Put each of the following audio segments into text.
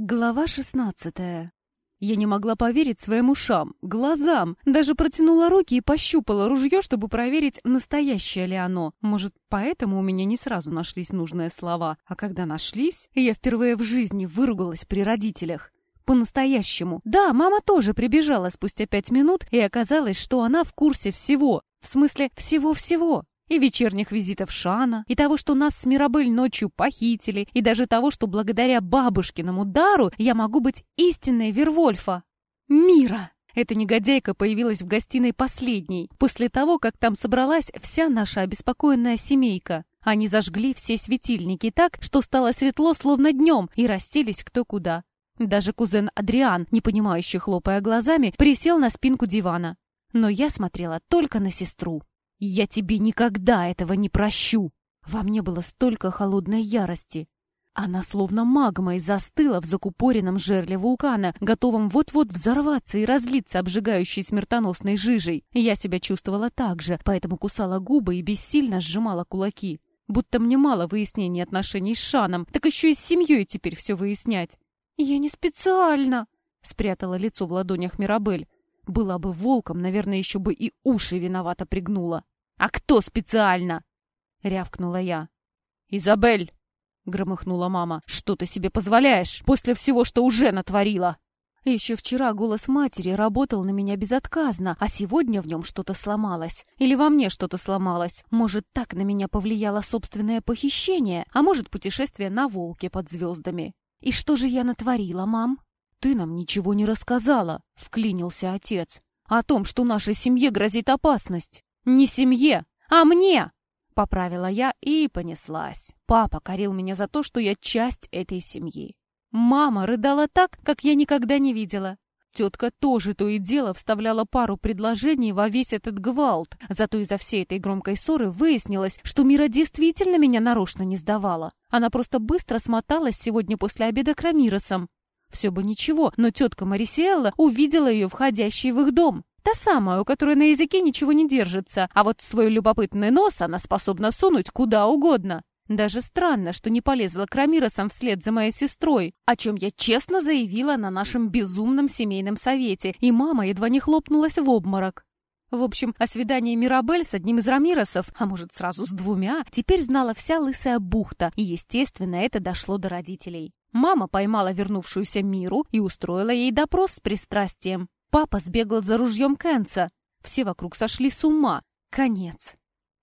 Глава шестнадцатая. Я не могла поверить своим ушам, глазам, даже протянула руки и пощупала ружье, чтобы проверить, настоящее ли оно. Может, поэтому у меня не сразу нашлись нужные слова, а когда нашлись, я впервые в жизни выругалась при родителях. По-настоящему. Да, мама тоже прибежала спустя пять минут, и оказалось, что она в курсе всего. В смысле, всего-всего и вечерних визитов Шана, и того, что нас с Мирабель ночью похитили, и даже того, что благодаря бабушкиному дару я могу быть истинной Вервольфа. Мира! Эта негодяйка появилась в гостиной последней, после того, как там собралась вся наша обеспокоенная семейка. Они зажгли все светильники так, что стало светло словно днем, и расселись кто куда. Даже кузен Адриан, не понимающий хлопая глазами, присел на спинку дивана. Но я смотрела только на сестру. «Я тебе никогда этого не прощу!» Во мне было столько холодной ярости. Она словно магмой застыла в закупоренном жерле вулкана, готовом вот-вот взорваться и разлиться обжигающей смертоносной жижей. Я себя чувствовала так же, поэтому кусала губы и бессильно сжимала кулаки. Будто мне мало выяснений отношений с Шаном, так еще и с семьей теперь все выяснять. «Я не специально!» — спрятала лицо в ладонях Мирабель. Была бы волком, наверное, еще бы и уши виновато пригнула. «А кто специально?» — рявкнула я. «Изабель!» — громыхнула мама. «Что ты себе позволяешь после всего, что уже натворила?» Еще вчера голос матери работал на меня безотказно, а сегодня в нем что-то сломалось. Или во мне что-то сломалось. Может, так на меня повлияло собственное похищение, а может, путешествие на волке под звездами. И что же я натворила, мам? «Ты нам ничего не рассказала», — вклинился отец. «О том, что нашей семье грозит опасность». «Не семье, а мне!» — поправила я и понеслась. Папа корил меня за то, что я часть этой семьи. Мама рыдала так, как я никогда не видела. Тетка тоже то и дело вставляла пару предложений во весь этот гвалт. Зато из-за всей этой громкой ссоры выяснилось, что Мира действительно меня нарочно не сдавала. Она просто быстро смоталась сегодня после обеда к Рамиросам. Все бы ничего, но тетка Марисиэлла увидела ее входящей в их дом. Та самая, у которой на языке ничего не держится, а вот свой любопытный нос она способна сунуть куда угодно. Даже странно, что не полезла к Рамиросам вслед за моей сестрой, о чем я честно заявила на нашем безумном семейном совете, и мама едва не хлопнулась в обморок. В общем, о свидании Мирабель с одним из Рамиросов, а может сразу с двумя, теперь знала вся лысая бухта, и, естественно, это дошло до родителей. Мама поймала вернувшуюся Миру и устроила ей допрос с пристрастием. Папа сбегал за ружьем Кэнса. Все вокруг сошли с ума. Конец.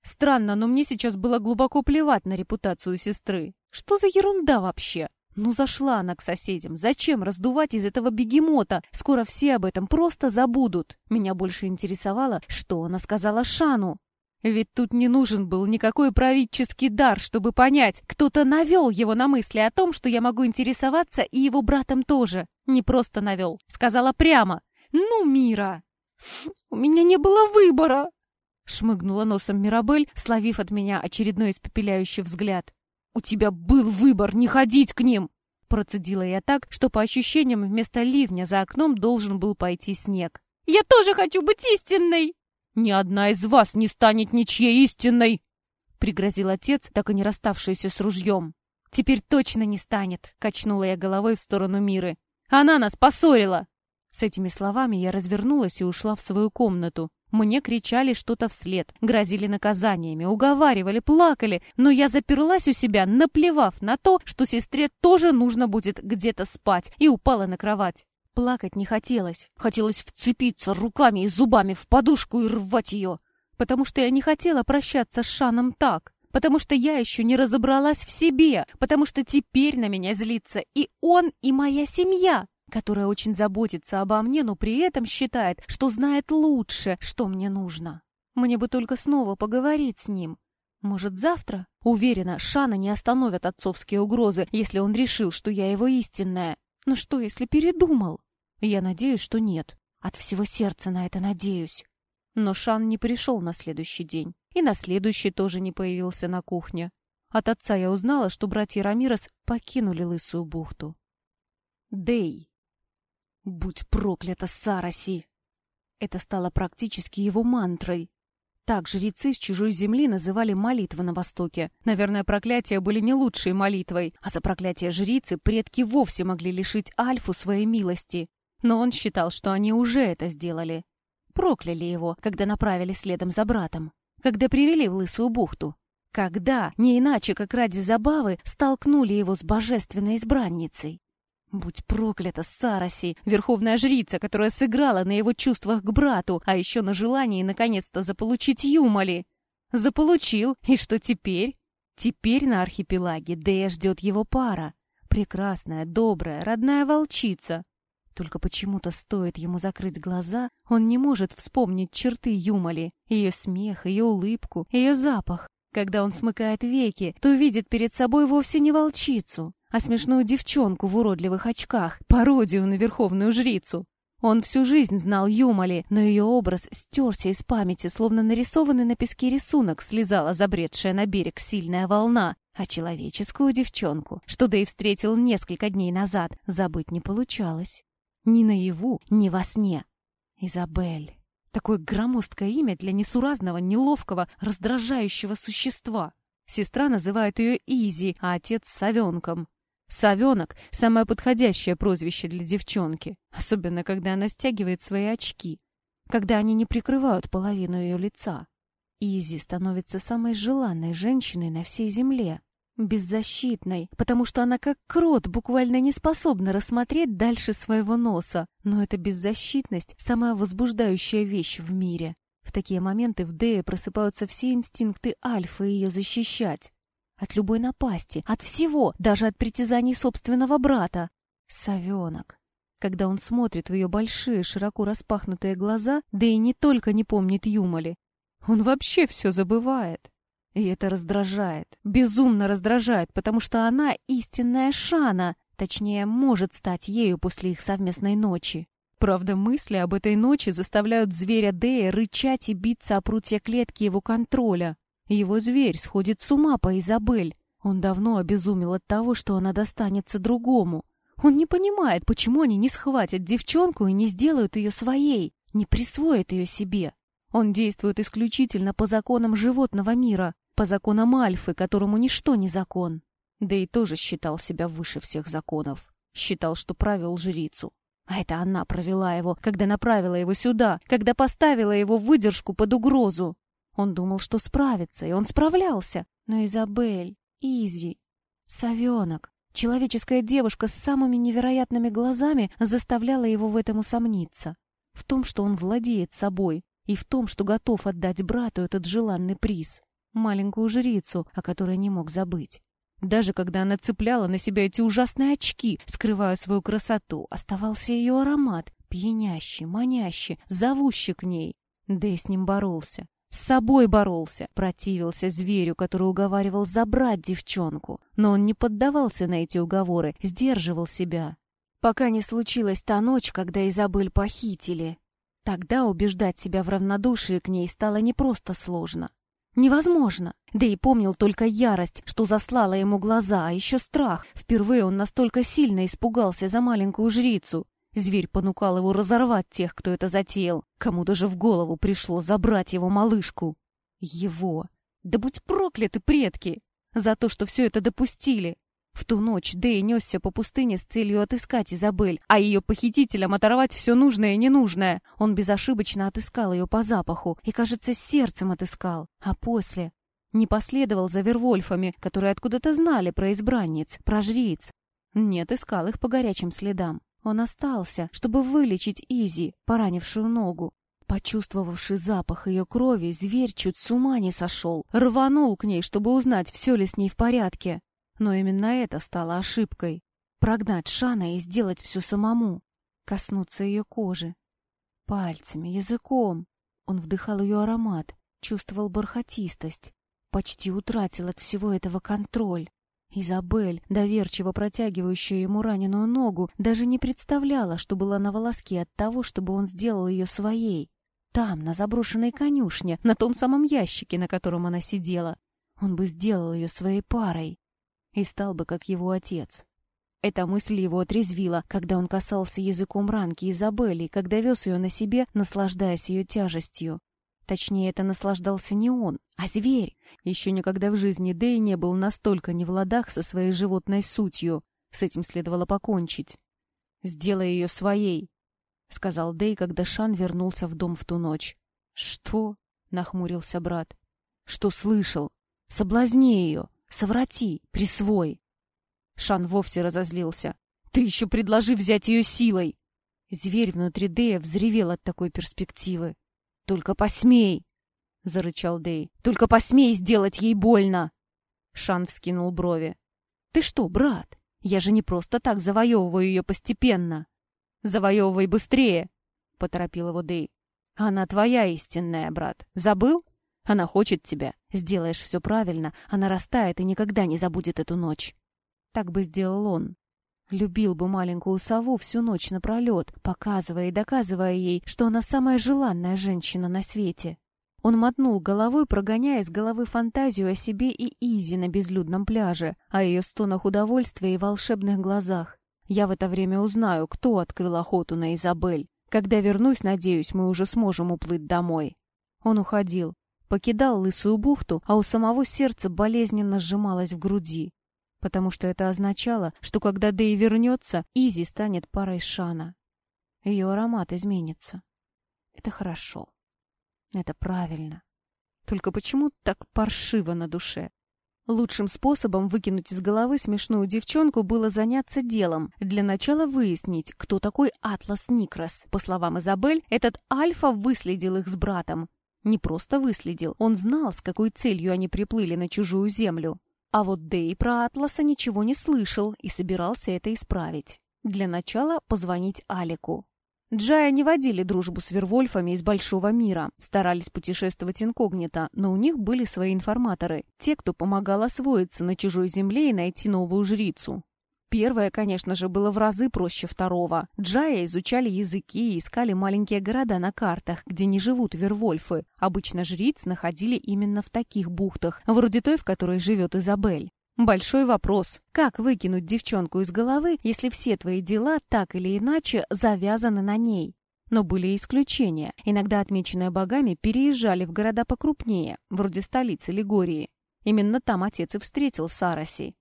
Странно, но мне сейчас было глубоко плевать на репутацию сестры. Что за ерунда вообще? Ну, зашла она к соседям. Зачем раздувать из этого бегемота? Скоро все об этом просто забудут. Меня больше интересовало, что она сказала Шану. Ведь тут не нужен был никакой правительский дар, чтобы понять, кто-то навел его на мысли о том, что я могу интересоваться и его братом тоже. Не просто навел, сказала прямо. «Ну, Мира, у меня не было выбора!» Шмыгнула носом Мирабель, словив от меня очередной испепеляющий взгляд. «У тебя был выбор не ходить к ним!» Процедила я так, что по ощущениям вместо ливня за окном должен был пойти снег. «Я тоже хочу быть истинной!» «Ни одна из вас не станет ничьей истинной!» — пригрозил отец, так и не расставшийся с ружьем. «Теперь точно не станет!» — качнула я головой в сторону Миры. «Она нас поссорила!» С этими словами я развернулась и ушла в свою комнату. Мне кричали что-то вслед, грозили наказаниями, уговаривали, плакали, но я заперлась у себя, наплевав на то, что сестре тоже нужно будет где-то спать, и упала на кровать. Плакать не хотелось. Хотелось вцепиться руками и зубами в подушку и рвать ее. Потому что я не хотела прощаться с Шаном так. Потому что я еще не разобралась в себе. Потому что теперь на меня злится и он, и моя семья, которая очень заботится обо мне, но при этом считает, что знает лучше, что мне нужно. Мне бы только снова поговорить с ним. Может, завтра? Уверена, Шана не остановят отцовские угрозы, если он решил, что я его истинная. Но что, если передумал? Я надеюсь, что нет. От всего сердца на это надеюсь. Но Шан не пришел на следующий день. И на следующий тоже не появился на кухне. От отца я узнала, что братья Рамирос покинули Лысую бухту. Дей. Будь проклята, Сараси! Это стало практически его мантрой. Так жрецы с чужой земли называли молитвы на Востоке. Наверное, проклятия были не лучшей молитвой, а за проклятие жрицы предки вовсе могли лишить Альфу своей милости. Но он считал, что они уже это сделали. Прокляли его, когда направили следом за братом. Когда привели в Лысую бухту. Когда, не иначе, как ради забавы, столкнули его с божественной избранницей. Будь проклята Сараси, верховная жрица, которая сыграла на его чувствах к брату, а еще на желании наконец-то заполучить Юмали. Заполучил, и что теперь? Теперь на архипелаге Дея ждет его пара. Прекрасная, добрая, родная волчица. Только почему-то стоит ему закрыть глаза, он не может вспомнить черты Юмали, ее смех, ее улыбку, ее запах. Когда он смыкает веки, то видит перед собой вовсе не волчицу, а смешную девчонку в уродливых очках, пародию на верховную жрицу. Он всю жизнь знал Юмали, но ее образ стерся из памяти, словно нарисованный на песке рисунок слезала забредшая на берег сильная волна, а человеческую девчонку, что да и встретил несколько дней назад, забыть не получалось. Ни наяву, ни во сне. Изабель. Такое громоздкое имя для несуразного, неловкого, раздражающего существа. Сестра называет ее Изи, а отец — Совенком. Совенок — самое подходящее прозвище для девчонки, особенно когда она стягивает свои очки, когда они не прикрывают половину ее лица. Изи становится самой желанной женщиной на всей земле. Беззащитной, потому что она как крот буквально не способна рассмотреть дальше своего носа. Но эта беззащитность — самая возбуждающая вещь в мире. В такие моменты в Дее просыпаются все инстинкты Альфа ее защищать. От любой напасти, от всего, даже от притязаний собственного брата. Совенок. Когда он смотрит в ее большие, широко распахнутые глаза, да и не только не помнит Юмали. Он вообще все забывает. И это раздражает, безумно раздражает, потому что она истинная Шана, точнее, может стать ею после их совместной ночи. Правда, мысли об этой ночи заставляют зверя Дея рычать и биться о прутья клетки его контроля. Его зверь сходит с ума по Изабель. Он давно обезумел от того, что она достанется другому. Он не понимает, почему они не схватят девчонку и не сделают ее своей, не присвоят ее себе. Он действует исключительно по законам животного мира, по законам Альфы, которому ничто не закон. Да и тоже считал себя выше всех законов. Считал, что правил жрицу. А это она провела его, когда направила его сюда, когда поставила его в выдержку под угрозу. Он думал, что справится, и он справлялся. Но Изабель, Изи, совенок, человеческая девушка с самыми невероятными глазами заставляла его в этом усомниться. В том, что он владеет собой, и в том, что готов отдать брату этот желанный приз маленькую жрицу, о которой не мог забыть. Даже когда она цепляла на себя эти ужасные очки, скрывая свою красоту, оставался ее аромат, пьянящий, манящий, зовущий к ней. Да и с ним боролся. С собой боролся, противился зверю, который уговаривал забрать девчонку. Но он не поддавался на эти уговоры, сдерживал себя. Пока не случилась та ночь, когда Изабель похитили. Тогда убеждать себя в равнодушии к ней стало не просто сложно. Невозможно. Да и помнил только ярость, что заслала ему глаза, а еще страх. Впервые он настолько сильно испугался за маленькую жрицу. Зверь понукал его разорвать тех, кто это затеял. Кому даже в голову пришло забрать его малышку. Его. Да будь прокляты предки! За то, что все это допустили. В ту ночь Дэй несся по пустыне с целью отыскать Изабель, а ее похитителям оторвать все нужное и ненужное. Он безошибочно отыскал ее по запаху и, кажется, сердцем отыскал. А после не последовал за Вервольфами, которые откуда-то знали про избранниц, про жриц. Нет, искал их по горячим следам. Он остался, чтобы вылечить Изи, поранившую ногу. Почувствовавший запах ее крови, зверь чуть с ума не сошел. Рванул к ней, чтобы узнать, все ли с ней в порядке. Но именно это стало ошибкой. Прогнать Шана и сделать все самому. Коснуться ее кожи. Пальцами, языком. Он вдыхал ее аромат, чувствовал бархатистость. Почти утратил от всего этого контроль. Изабель, доверчиво протягивающая ему раненую ногу, даже не представляла, что была на волоске от того, чтобы он сделал ее своей. Там, на заброшенной конюшне, на том самом ящике, на котором она сидела. Он бы сделал ее своей парой и стал бы как его отец. Эта мысль его отрезвила, когда он касался языком ранки Изабелли, когда вез ее на себе, наслаждаясь ее тяжестью. Точнее, это наслаждался не он, а зверь. Еще никогда в жизни Дэй не был настолько не в ладах со своей животной сутью. С этим следовало покончить. «Сделай ее своей», — сказал Дэй, когда Шан вернулся в дом в ту ночь. «Что?» — нахмурился брат. «Что слышал? Соблазни ее, соврати, присвой». Шан вовсе разозлился. «Ты еще предложи взять ее силой!» Зверь внутри Дэя взревел от такой перспективы. «Только посмей!» — зарычал Дэй. «Только посмей сделать ей больно!» Шан вскинул брови. «Ты что, брат? Я же не просто так завоевываю ее постепенно!» «Завоевывай быстрее!» — поторопил его Дэй. «Она твоя истинная, брат. Забыл? Она хочет тебя. Сделаешь все правильно, она растает и никогда не забудет эту ночь». Так бы сделал он. Любил бы маленькую сову всю ночь напролет, показывая и доказывая ей, что она самая желанная женщина на свете. Он мотнул головой, прогоняя из головы фантазию о себе и Изи на безлюдном пляже, о ее стонах удовольствия и волшебных глазах. Я в это время узнаю, кто открыл охоту на Изабель. Когда вернусь, надеюсь, мы уже сможем уплыть домой. Он уходил, покидал лысую бухту, а у самого сердце болезненно сжималось в груди потому что это означало, что когда Дэй вернется, Изи станет парой Шана. Ее аромат изменится. Это хорошо. Это правильно. Только почему так паршиво на душе? Лучшим способом выкинуть из головы смешную девчонку было заняться делом. Для начала выяснить, кто такой Атлас Никрос. По словам Изабель, этот Альфа выследил их с братом. Не просто выследил, он знал, с какой целью они приплыли на чужую землю. А вот Дэй про Атласа ничего не слышал и собирался это исправить. Для начала позвонить Алику. Джая не водили дружбу с Вервольфами из Большого мира, старались путешествовать инкогнито, но у них были свои информаторы, те, кто помогал освоиться на чужой земле и найти новую жрицу. Первое, конечно же, было в разы проще второго. Джая изучали языки и искали маленькие города на картах, где не живут вервольфы. Обычно жриц находили именно в таких бухтах, вроде той, в которой живет Изабель. Большой вопрос. Как выкинуть девчонку из головы, если все твои дела так или иначе завязаны на ней? Но были исключения. Иногда отмеченные богами переезжали в города покрупнее, вроде столицы Лигории. Именно там отец и встретил Сараси.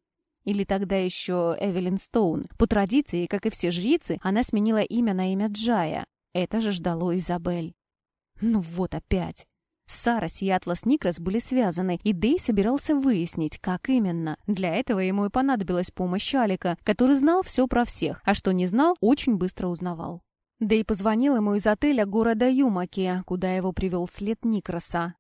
Или тогда еще Эвелин Стоун. По традиции, как и все жрицы, она сменила имя на имя Джая. Это же ждало Изабель. Ну вот опять. Сарас и Атлас Никрос были связаны, и Дэй собирался выяснить, как именно. Для этого ему и понадобилась помощь Алика, который знал все про всех, а что не знал, очень быстро узнавал. Дэй позвонил ему из отеля города Юмаки, куда его привел след Никроса.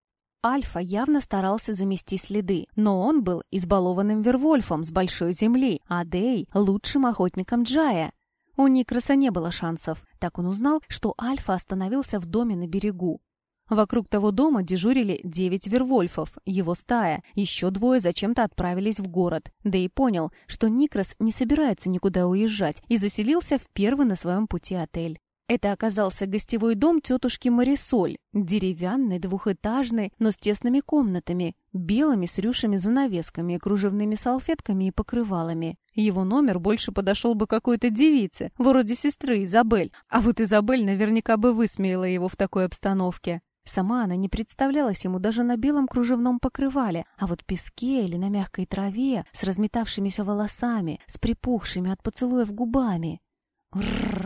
Альфа явно старался замести следы, но он был избалованным Вервольфом с большой земли, а Дэй — лучшим охотником Джая. У Никроса не было шансов. Так он узнал, что Альфа остановился в доме на берегу. Вокруг того дома дежурили девять вервольфов, его стая, еще двое зачем-то отправились в город. Да понял, что Никрос не собирается никуда уезжать и заселился в первый на своем пути отель. Это оказался гостевой дом тетушки Марисоль, деревянный, двухэтажный, но с тесными комнатами, белыми с рюшами занавесками, кружевными салфетками и покрывалами. Его номер больше подошел бы какой-то девице, вроде сестры Изабель, а вот Изабель наверняка бы высмеяла его в такой обстановке. Сама она не представлялась ему даже на белом кружевном покрывале, а вот песке или на мягкой траве, с разметавшимися волосами, с припухшими от поцелуев губами. Ррррр.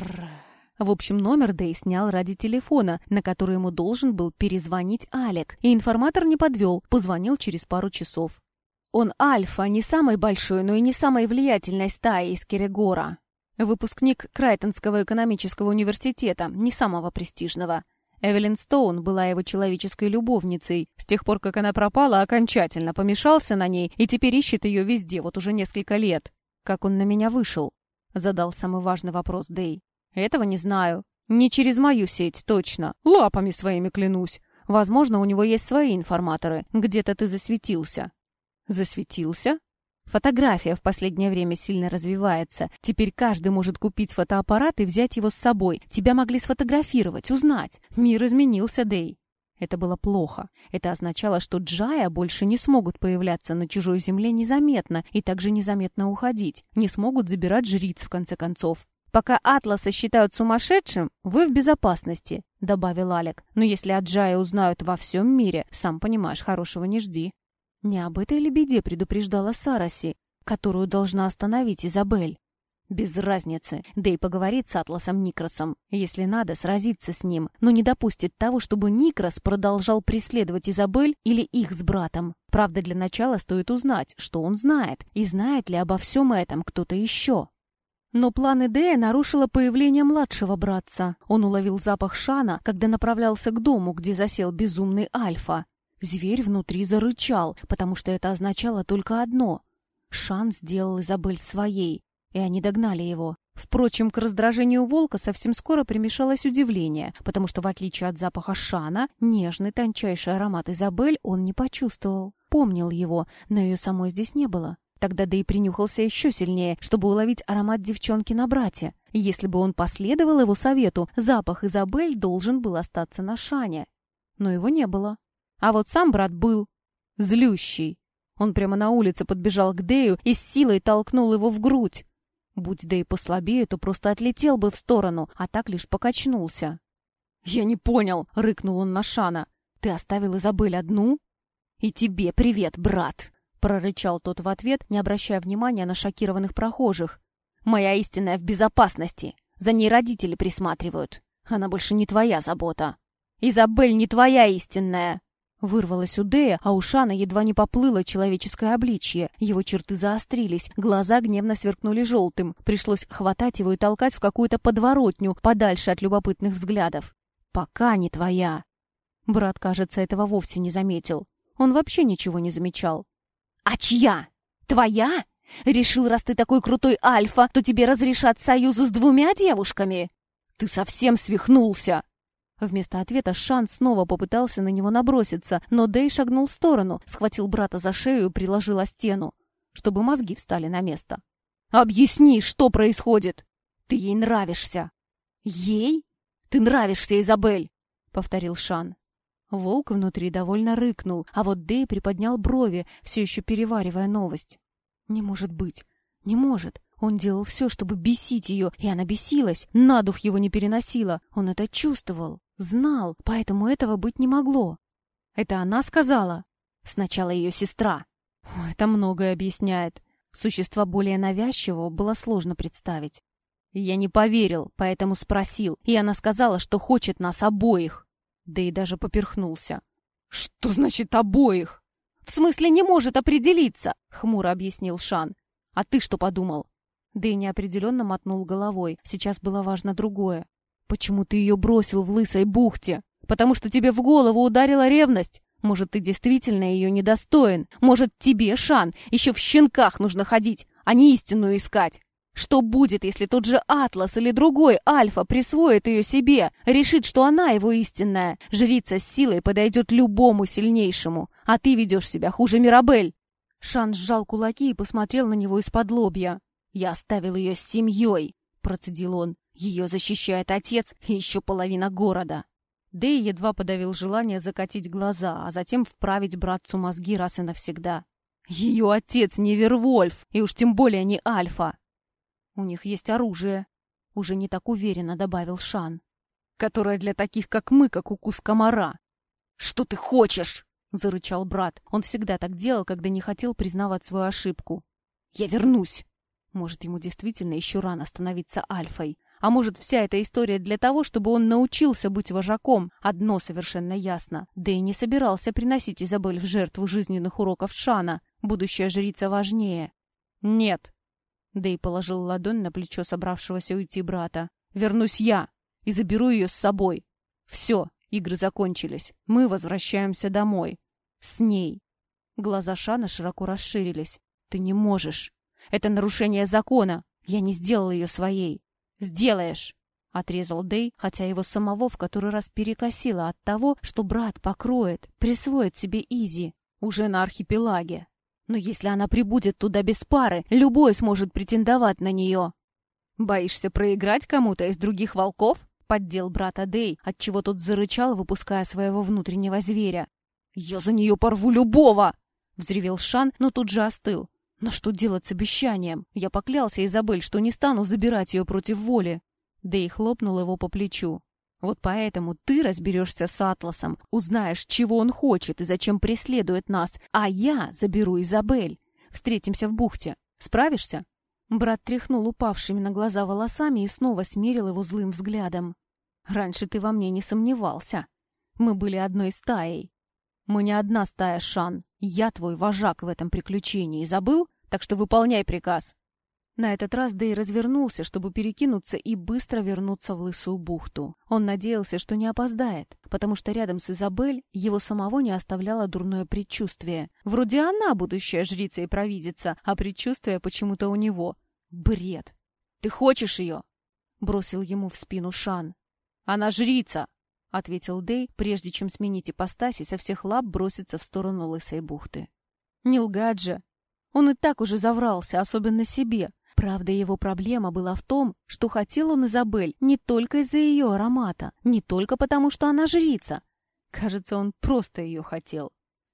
В общем, номер Дэй снял ради телефона, на который ему должен был перезвонить Алек, и информатор не подвел, позвонил через пару часов. Он альфа, не самой большой, но и не самой влиятельной стаи из Керегора. Выпускник Крайтонского экономического университета, не самого престижного. Эвелин Стоун была его человеческой любовницей. С тех пор, как она пропала, окончательно помешался на ней и теперь ищет ее везде, вот уже несколько лет. Как он на меня вышел? Задал самый важный вопрос Дэй. Этого не знаю. Не через мою сеть, точно. Лапами своими клянусь. Возможно, у него есть свои информаторы. Где-то ты засветился. Засветился? Фотография в последнее время сильно развивается. Теперь каждый может купить фотоаппарат и взять его с собой. Тебя могли сфотографировать, узнать. Мир изменился, Дэй. Это было плохо. Это означало, что Джая больше не смогут появляться на чужой земле незаметно и также незаметно уходить. Не смогут забирать жриц, в конце концов. «Пока Атласа считают сумасшедшим, вы в безопасности», — добавил Алек. «Но если Аджая узнают во всем мире, сам понимаешь, хорошего не жди». Не об этой ли беде предупреждала Сараси, которую должна остановить Изабель? Без разницы. Да и поговорит с Атласом Никросом. Если надо, сразиться с ним. Но не допустит того, чтобы Никрос продолжал преследовать Изабель или их с братом. Правда, для начала стоит узнать, что он знает. И знает ли обо всем этом кто-то еще. Но планы Дэя нарушило появление младшего братца. Он уловил запах Шана, когда направлялся к дому, где засел безумный Альфа. Зверь внутри зарычал, потому что это означало только одно. Шан сделал Изабель своей, и они догнали его. Впрочем, к раздражению волка совсем скоро примешалось удивление, потому что, в отличие от запаха Шана, нежный тончайший аромат Изабель он не почувствовал. Помнил его, но ее самой здесь не было. Тогда да и принюхался еще сильнее, чтобы уловить аромат девчонки на брате. Если бы он последовал его совету, запах Изабель должен был остаться на Шане. Но его не было. А вот сам брат был злющий. Он прямо на улице подбежал к Дэю и с силой толкнул его в грудь. Будь Дэй послабее, то просто отлетел бы в сторону, а так лишь покачнулся. «Я не понял!» — рыкнул он на Шана. «Ты оставил Изабель одну?» «И тебе привет, брат!» — прорычал тот в ответ, не обращая внимания на шокированных прохожих. «Моя истинная в безопасности. За ней родители присматривают. Она больше не твоя забота. Изабель не твоя истинная!» Вырвалась у Дея, а у Шана едва не поплыло человеческое обличье. Его черты заострились, глаза гневно сверкнули желтым. Пришлось хватать его и толкать в какую-то подворотню, подальше от любопытных взглядов. «Пока не твоя». Брат, кажется, этого вовсе не заметил. Он вообще ничего не замечал. «А чья? Твоя? Решил, раз ты такой крутой альфа, то тебе разрешат союзу с двумя девушками? Ты совсем свихнулся!» Вместо ответа Шан снова попытался на него наброситься, но Дэй шагнул в сторону, схватил брата за шею и приложил о стену, чтобы мозги встали на место. «Объясни, что происходит! Ты ей нравишься!» «Ей? Ты нравишься, Изабель!» — повторил Шан. Волк внутри довольно рыкнул, а вот Дэй приподнял брови, все еще переваривая новость. «Не может быть! Не может! Он делал все, чтобы бесить ее, и она бесилась. На дух его не переносила. Он это чувствовал, знал, поэтому этого быть не могло. Это она сказала? Сначала ее сестра. Это многое объясняет. Существа более навязчивого было сложно представить. Я не поверил, поэтому спросил, и она сказала, что хочет нас обоих. Да и даже поперхнулся. «Что значит обоих?» «В смысле не может определиться», — хмуро объяснил Шан. «А ты что подумал? Дэй неопределенно мотнул головой. Сейчас было важно другое. «Почему ты ее бросил в лысой бухте? Потому что тебе в голову ударила ревность? Может, ты действительно ее недостоин? Может, тебе, Шан, еще в щенках нужно ходить, а не истинную искать? Что будет, если тот же Атлас или другой Альфа присвоит ее себе, решит, что она его истинная? Жрица с силой подойдет любому сильнейшему, а ты ведешь себя хуже Мирабель!» Шан сжал кулаки и посмотрел на него из-под лобья. «Я оставил ее с семьей», — процедил он. «Ее защищает отец и еще половина города». Дэй едва подавил желание закатить глаза, а затем вправить братцу мозги раз и навсегда. «Ее отец не Вервольф, и уж тем более не Альфа!» «У них есть оружие», — уже не так уверенно добавил Шан, «которое для таких, как мы, как укус комара». «Что ты хочешь?» — зарычал брат. Он всегда так делал, когда не хотел признавать свою ошибку. «Я вернусь!» Может, ему действительно еще рано становиться альфой. А может, вся эта история для того, чтобы он научился быть вожаком. Одно совершенно ясно. Да и не собирался приносить Изабель в жертву жизненных уроков Шана. Будущая жрица важнее. Нет. Дэй положил ладонь на плечо собравшегося уйти брата. Вернусь я и заберу ее с собой. Все, игры закончились. Мы возвращаемся домой. С ней. Глаза Шана широко расширились. Ты не можешь. Это нарушение закона. Я не сделал ее своей. Сделаешь!» — отрезал Дэй, хотя его самого в который раз перекосило от того, что брат покроет, присвоит себе Изи уже на архипелаге. Но если она прибудет туда без пары, любой сможет претендовать на нее. «Боишься проиграть кому-то из других волков?» — поддел брата Дэй, отчего тот зарычал, выпуская своего внутреннего зверя. «Я за нее порву любого!» — взревел Шан, но тут же остыл. Но что делать с обещанием? Я поклялся Изабель, что не стану забирать ее против воли. И хлопнул его по плечу. Вот поэтому ты разберешься с Атласом, узнаешь, чего он хочет и зачем преследует нас, а я заберу Изабель. Встретимся в бухте. Справишься?» Брат тряхнул упавшими на глаза волосами и снова смерил его злым взглядом. «Раньше ты во мне не сомневался. Мы были одной стаей. Мы не одна стая, Шан. Я твой вожак в этом приключении. Забыл? Так что выполняй приказ». На этот раз Дэй развернулся, чтобы перекинуться и быстро вернуться в Лысую бухту. Он надеялся, что не опоздает, потому что рядом с Изабель его самого не оставляло дурное предчувствие. Вроде она будущая жрица и провидица, а предчувствие почему-то у него. Бред! «Ты хочешь ее?» — бросил ему в спину Шан. «Она жрица!» — ответил Дэй, прежде чем сменить ипостась со всех лап броситься в сторону Лысой бухты. «Не лгать же! Он и так уже заврался, особенно себе, Правда, его проблема была в том, что хотел он Изабель не только из-за ее аромата, не только потому, что она жрица. Кажется, он просто ее хотел.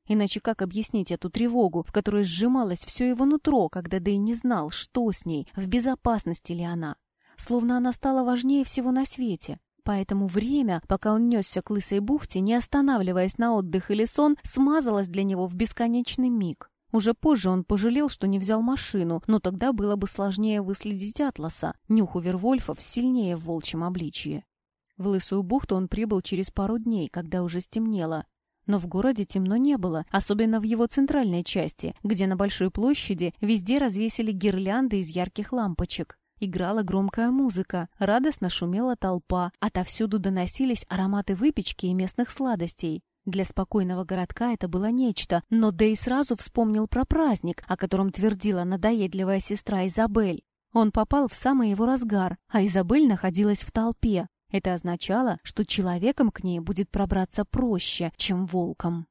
Иначе как объяснить эту тревогу, в которой сжималось все его нутро, когда Дэй не знал, что с ней, в безопасности ли она? Словно она стала важнее всего на свете. Поэтому время, пока он несся к Лысой бухте, не останавливаясь на отдых или сон, смазалось для него в бесконечный миг. Уже позже он пожалел, что не взял машину, но тогда было бы сложнее выследить Атласа. Нюх у Вервольфов сильнее в волчьем обличье. В Лысую бухту он прибыл через пару дней, когда уже стемнело. Но в городе темно не было, особенно в его центральной части, где на большой площади везде развесили гирлянды из ярких лампочек. Играла громкая музыка, радостно шумела толпа, отовсюду доносились ароматы выпечки и местных сладостей. Для спокойного городка это было нечто, но Дэй сразу вспомнил про праздник, о котором твердила надоедливая сестра Изабель. Он попал в самый его разгар, а Изабель находилась в толпе. Это означало, что человеком к ней будет пробраться проще, чем волком.